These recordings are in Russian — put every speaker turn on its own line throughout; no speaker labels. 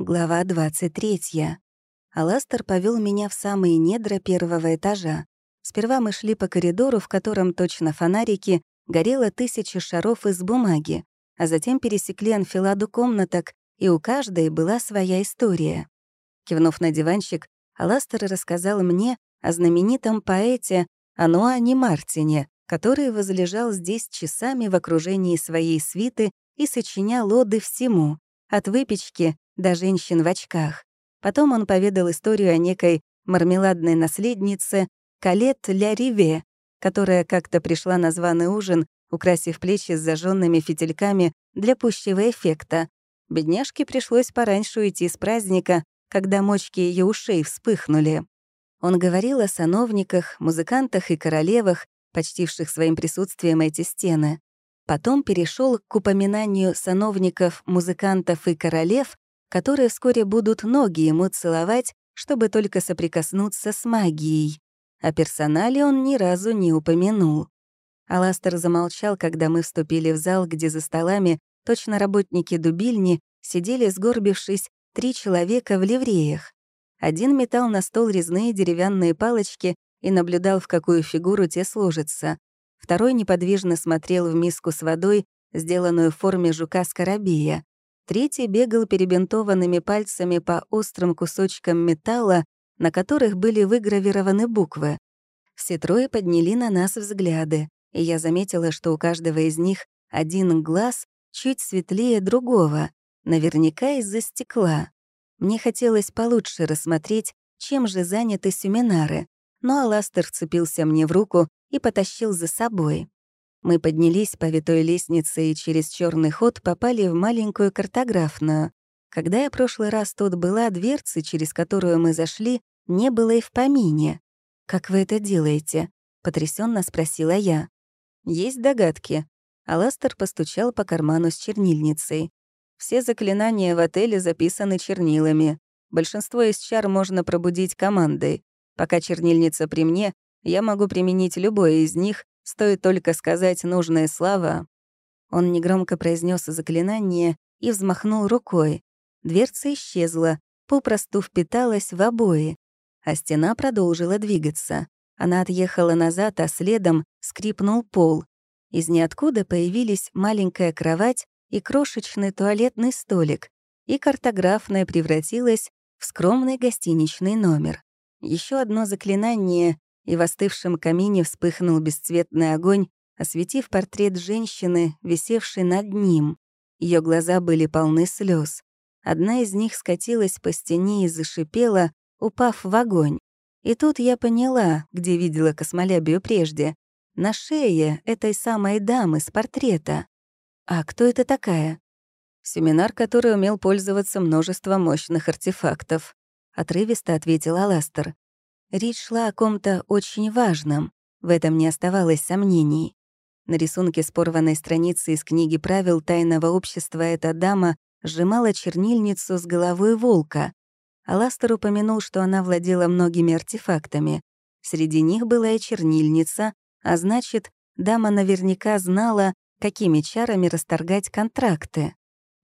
Глава 23. Аластер повел меня в самые недра первого этажа. Сперва мы шли по коридору, в котором точно фонарики горело тысячи шаров из бумаги, а затем пересекли анфиладу комнаток, и у каждой была своя история. Кивнув на диванчик, Аластер рассказал мне о знаменитом поэте Ануане Мартине, который возлежал здесь часами в окружении своей свиты и сочинял лоды всему, от выпечки до женщин в очках. Потом он поведал историю о некой мармеладной наследнице Калет Ля Риве, которая как-то пришла на званый ужин, украсив плечи с зажженными фитильками для пущего эффекта. Бедняжке пришлось пораньше уйти с праздника, когда мочки ее ушей вспыхнули. Он говорил о сановниках, музыкантах и королевах, почтивших своим присутствием эти стены. Потом перешел к упоминанию сановников, музыкантов и королев которые вскоре будут ноги ему целовать, чтобы только соприкоснуться с магией. О персонале он ни разу не упомянул. Аластер замолчал, когда мы вступили в зал, где за столами точно работники дубильни сидели, сгорбившись, три человека в ливреях. Один метал на стол резные деревянные палочки и наблюдал, в какую фигуру те сложатся. Второй неподвижно смотрел в миску с водой, сделанную в форме жука-скоробея. Третий бегал перебинтованными пальцами по острым кусочкам металла, на которых были выгравированы буквы. Все трое подняли на нас взгляды, и я заметила, что у каждого из них один глаз чуть светлее другого, наверняка из-за стекла. Мне хотелось получше рассмотреть, чем же заняты семинары, но Аластер вцепился мне в руку и потащил за собой. Мы поднялись по витой лестнице и через черный ход попали в маленькую картографную. Когда я прошлый раз тут была, дверцы, через которую мы зашли, не было и в помине. «Как вы это делаете?» — потрясенно спросила я. «Есть догадки». Аластер постучал по карману с чернильницей. «Все заклинания в отеле записаны чернилами. Большинство из чар можно пробудить командой. Пока чернильница при мне, я могу применить любое из них, Стоит только сказать нужное слово, Он негромко произнес заклинание и взмахнул рукой. Дверца исчезла, попросту впиталась в обои, а стена продолжила двигаться. Она отъехала назад, а следом скрипнул пол. Из ниоткуда появились маленькая кровать и крошечный туалетный столик, и картографная превратилась в скромный гостиничный номер. Еще одно заклинание, и в остывшем камине вспыхнул бесцветный огонь, осветив портрет женщины, висевшей над ним. Ее глаза были полны слез. Одна из них скатилась по стене и зашипела, упав в огонь. И тут я поняла, где видела космолябию прежде. На шее этой самой дамы с портрета. А кто это такая? Семинар, который умел пользоваться множеством мощных артефактов. Отрывисто ответил Аластер. Речь шла о ком-то очень важном, в этом не оставалось сомнений. На рисунке с порванной страницы из книги правил тайного общества эта дама сжимала чернильницу с головой волка. Аластер упомянул, что она владела многими артефактами. Среди них была и чернильница, а значит, дама наверняка знала, какими чарами расторгать контракты.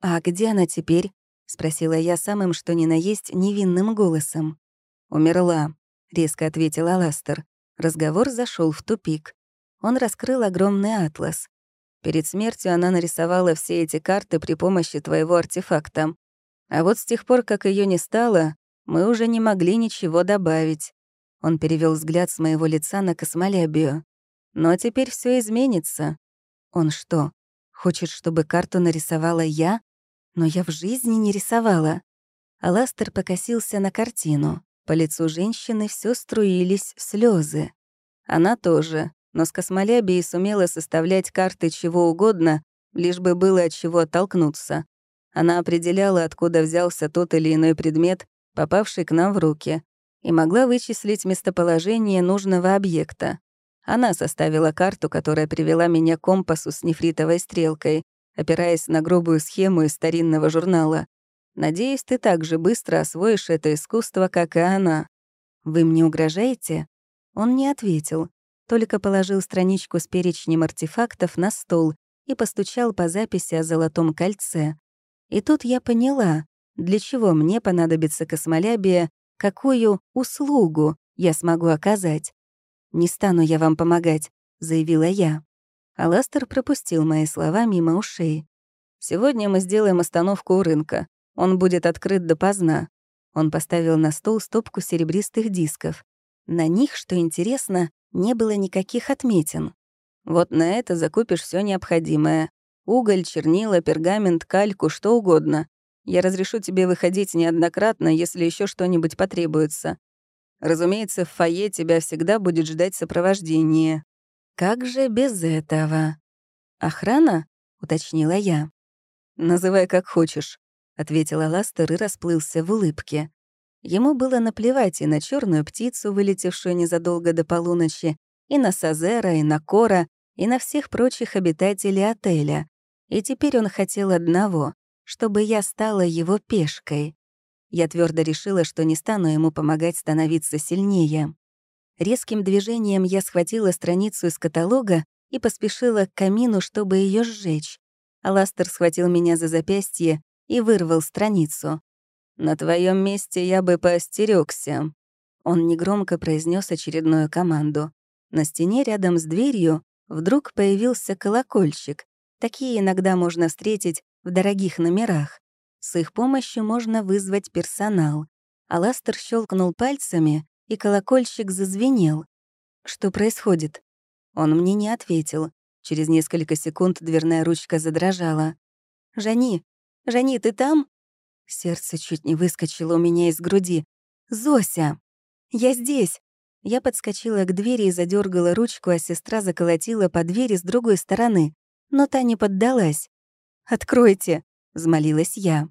«А где она теперь?» — спросила я самым, что ни на есть, невинным голосом. «Умерла», — резко ответил Аластер. Разговор зашел в тупик. Он раскрыл огромный атлас. Перед смертью она нарисовала все эти карты при помощи твоего артефакта. А вот с тех пор, как ее не стало, мы уже не могли ничего добавить. Он перевел взгляд с моего лица на космолябию. Но теперь все изменится. Он что, хочет, чтобы карту нарисовала я? Но я в жизни не рисовала. Аластер покосился на картину. По лицу женщины все струились слезы. Она тоже, но с космолябией сумела составлять карты чего угодно, лишь бы было от чего оттолкнуться. Она определяла, откуда взялся тот или иной предмет, попавший к нам в руки, и могла вычислить местоположение нужного объекта. Она составила карту, которая привела меня к компасу с нефритовой стрелкой, опираясь на грубую схему из старинного журнала. Надеюсь, ты так же быстро освоишь это искусство, как и она. Вы мне угрожаете? Он не ответил, только положил страничку с перечнем артефактов на стол и постучал по записи о золотом кольце. И тут я поняла, для чего мне понадобится космолябия, какую услугу я смогу оказать. «Не стану я вам помогать», — заявила я. Аластер пропустил мои слова мимо ушей. «Сегодня мы сделаем остановку у рынка. Он будет открыт допоздна. Он поставил на стол стопку серебристых дисков. На них, что интересно, не было никаких отметин. Вот на это закупишь все необходимое. Уголь, чернила, пергамент, кальку, что угодно. Я разрешу тебе выходить неоднократно, если еще что-нибудь потребуется. Разумеется, в фойе тебя всегда будет ждать сопровождение. Как же без этого? Охрана? — уточнила я. Называй как хочешь ответил Аластер и расплылся в улыбке. Ему было наплевать и на черную птицу, вылетевшую незадолго до полуночи, и на Сазера, и на Кора, и на всех прочих обитателей отеля. И теперь он хотел одного — чтобы я стала его пешкой. Я твердо решила, что не стану ему помогать становиться сильнее. Резким движением я схватила страницу из каталога и поспешила к камину, чтобы ее сжечь. Аластер схватил меня за запястье и вырвал страницу. «На твоем месте я бы поостерёгся». Он негромко произнёс очередную команду. На стене рядом с дверью вдруг появился колокольчик. Такие иногда можно встретить в дорогих номерах. С их помощью можно вызвать персонал. Аластер щелкнул пальцами, и колокольчик зазвенел. «Что происходит?» Он мне не ответил. Через несколько секунд дверная ручка задрожала. «Жани, Жени, ты там?» Сердце чуть не выскочило у меня из груди. «Зося! Я здесь!» Я подскочила к двери и задергала ручку, а сестра заколотила по двери с другой стороны. Но та не поддалась. «Откройте!» — взмолилась я.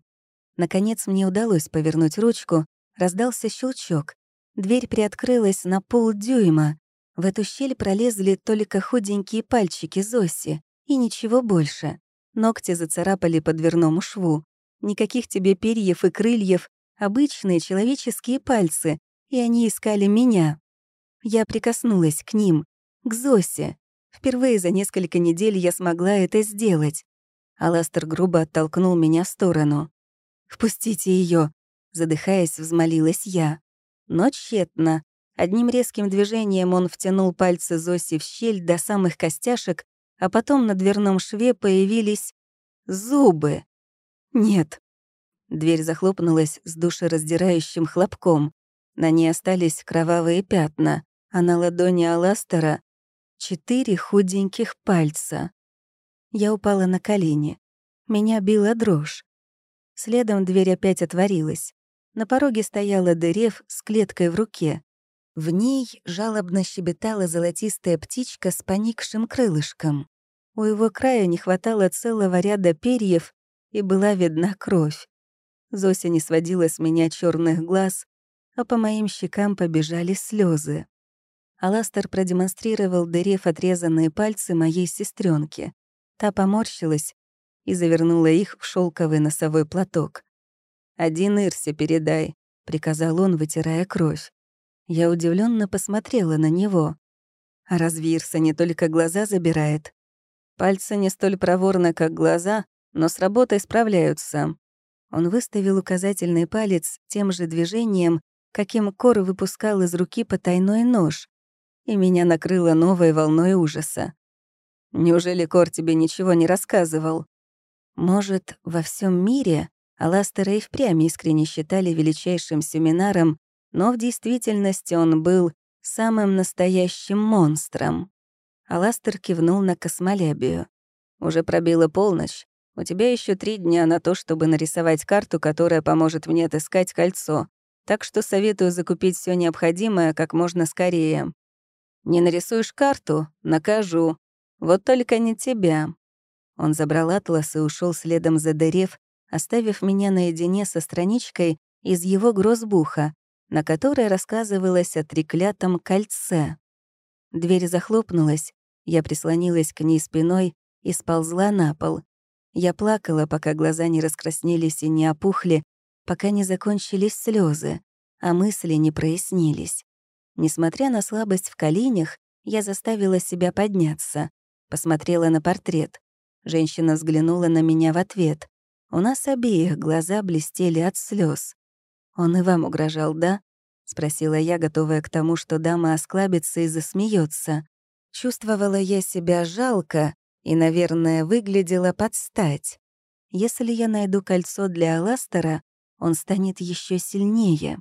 Наконец мне удалось повернуть ручку. Раздался щелчок. Дверь приоткрылась на полдюйма. В эту щель пролезли только худенькие пальчики Зоси. И ничего больше. Ногти зацарапали по дверному шву. Никаких тебе перьев и крыльев, обычные человеческие пальцы, и они искали меня. Я прикоснулась к ним, к Зосе. Впервые за несколько недель я смогла это сделать. Аластер грубо оттолкнул меня в сторону. «Впустите ее, задыхаясь, взмолилась я. Но тщетно. Одним резким движением он втянул пальцы Зоси в щель до самых костяшек а потом на дверном шве появились зубы. Нет. Дверь захлопнулась с душераздирающим хлопком. На ней остались кровавые пятна, а на ладони Аластера — четыре худеньких пальца. Я упала на колени. Меня била дрожь. Следом дверь опять отворилась. На пороге стояла Дерев с клеткой в руке. В ней жалобно щебетала золотистая птичка с поникшим крылышком. У его края не хватало целого ряда перьев, и была видна кровь. Зося не сводила с меня черных глаз, а по моим щекам побежали слезы. Аластер продемонстрировал дырев отрезанные пальцы моей сестренки. Та поморщилась и завернула их в шелковый носовой платок. «Один Ирсе передай», — приказал он, вытирая кровь. Я удивленно посмотрела на него. А разве Ирса не только глаза забирает? Пальцы не столь проворны, как глаза, но с работой справляются. Он выставил указательный палец тем же движением, каким Кор выпускал из руки потайной нож, и меня накрыло новой волной ужаса. Неужели Кор тебе ничего не рассказывал? Может, во всем мире Аластера и впрямь искренне считали величайшим семинаром, но в действительности он был самым настоящим монстром. Аластер кивнул на космолябию. «Уже пробила полночь. У тебя еще три дня на то, чтобы нарисовать карту, которая поможет мне отыскать кольцо. Так что советую закупить все необходимое как можно скорее. Не нарисуешь карту — накажу. Вот только не тебя». Он забрал атлас и ушел следом за дерев, оставив меня наедине со страничкой из его грозбуха, на которой рассказывалось о треклятом кольце. Дверь захлопнулась, я прислонилась к ней спиной и сползла на пол. Я плакала, пока глаза не раскраснелись и не опухли, пока не закончились слезы, а мысли не прояснились. Несмотря на слабость в коленях, я заставила себя подняться. Посмотрела на портрет. Женщина взглянула на меня в ответ. У нас обеих глаза блестели от слез. «Он и вам угрожал, да?» — спросила я, готовая к тому, что дама осклабится и засмеется. Чувствовала я себя жалко и, наверное, выглядела под стать. Если я найду кольцо для Аластера, он станет еще сильнее.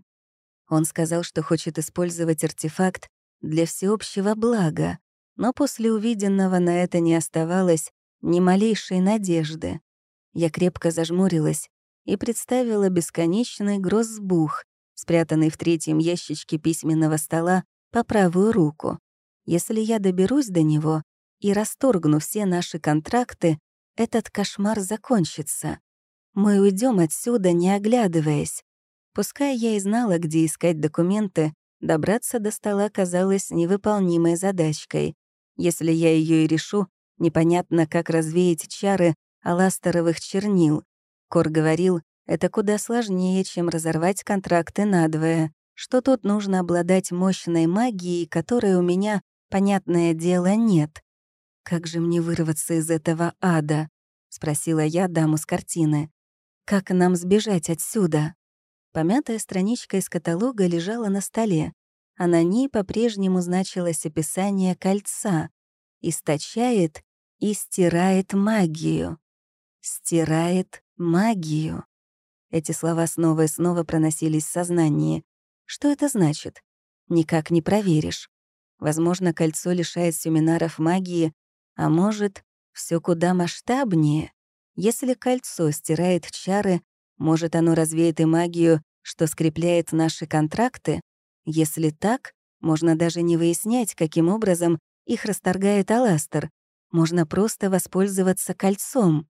Он сказал, что хочет использовать артефакт для всеобщего блага, но после увиденного на это не оставалось ни малейшей надежды. Я крепко зажмурилась, и представила бесконечный грозбух, спрятанный в третьем ящичке письменного стола по правую руку. Если я доберусь до него и расторгну все наши контракты, этот кошмар закончится. Мы уйдем отсюда, не оглядываясь. Пускай я и знала, где искать документы, добраться до стола казалось невыполнимой задачкой. Если я ее и решу, непонятно, как развеять чары аластеровых чернил. Кор говорил, это куда сложнее, чем разорвать контракты надвое, что тут нужно обладать мощной магией, которой у меня, понятное дело, нет. «Как же мне вырваться из этого ада?» — спросила я даму с картины. «Как нам сбежать отсюда?» Помятая страничка из каталога лежала на столе, а на ней по-прежнему значилось описание кольца «Источает и стирает магию». «Стирает магию. Эти слова снова и снова проносились в сознании. Что это значит? Никак не проверишь. Возможно, кольцо лишает семинаров магии, а может, все куда масштабнее. Если кольцо стирает чары, может, оно развеет и магию, что скрепляет наши контракты? Если так, можно даже не выяснять, каким образом их расторгает Аластер. Можно просто воспользоваться кольцом.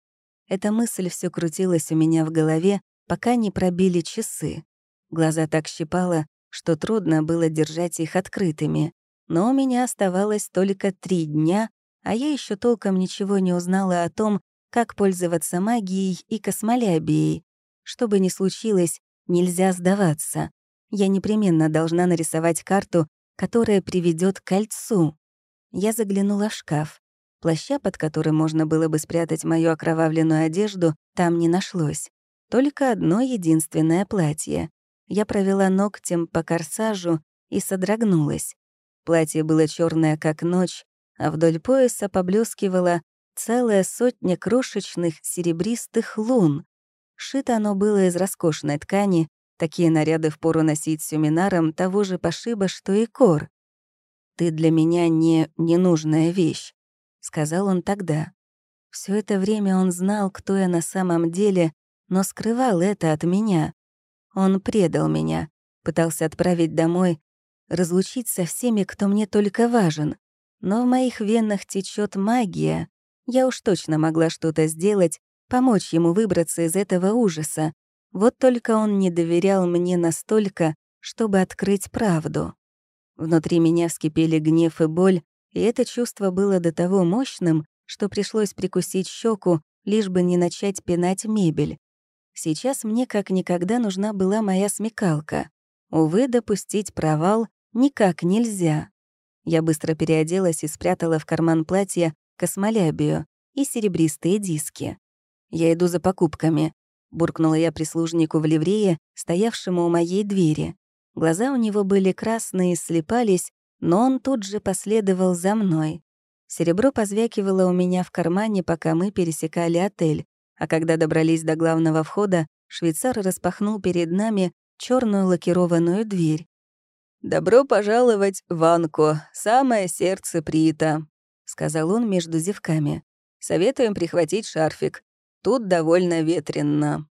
Эта мысль все крутилась у меня в голове, пока не пробили часы. Глаза так щипало, что трудно было держать их открытыми. Но у меня оставалось только три дня, а я еще толком ничего не узнала о том, как пользоваться магией и космолябией. Что бы ни случилось, нельзя сдаваться. Я непременно должна нарисовать карту, которая приведет к кольцу. Я заглянула в шкаф. Плаща, под который можно было бы спрятать мою окровавленную одежду, там не нашлось. Только одно единственное платье. Я провела ногтем по корсажу и содрогнулась. Платье было черное как ночь, а вдоль пояса поблескивала целая сотня крошечных серебристых лун. Шито оно было из роскошной ткани, такие наряды впору носить сюминаром того же пошиба, что и кор. «Ты для меня не ненужная вещь», Сказал он тогда. Все это время он знал, кто я на самом деле, но скрывал это от меня. Он предал меня, пытался отправить домой, разлучить со всеми, кто мне только важен. Но в моих венах течет магия. Я уж точно могла что-то сделать, помочь ему выбраться из этого ужаса. Вот только он не доверял мне настолько, чтобы открыть правду. Внутри меня вскипели гнев и боль, и это чувство было до того мощным, что пришлось прикусить щеку, лишь бы не начать пинать мебель. Сейчас мне как никогда нужна была моя смекалка. Увы, допустить провал никак нельзя. Я быстро переоделась и спрятала в карман платья космолябию и серебристые диски. «Я иду за покупками», — буркнула я прислужнику в ливрее, стоявшему у моей двери. Глаза у него были красные, слепались, но он тут же последовал за мной. Серебро позвякивало у меня в кармане, пока мы пересекали отель, а когда добрались до главного входа, швейцар распахнул перед нами черную лакированную дверь. «Добро пожаловать в самое сердце Прита, — сказал он между зевками. «Советуем прихватить шарфик. Тут довольно ветренно».